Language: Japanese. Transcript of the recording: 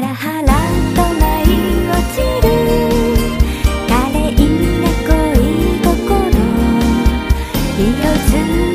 ハラと舞い落ちる。華麗な恋心。色づ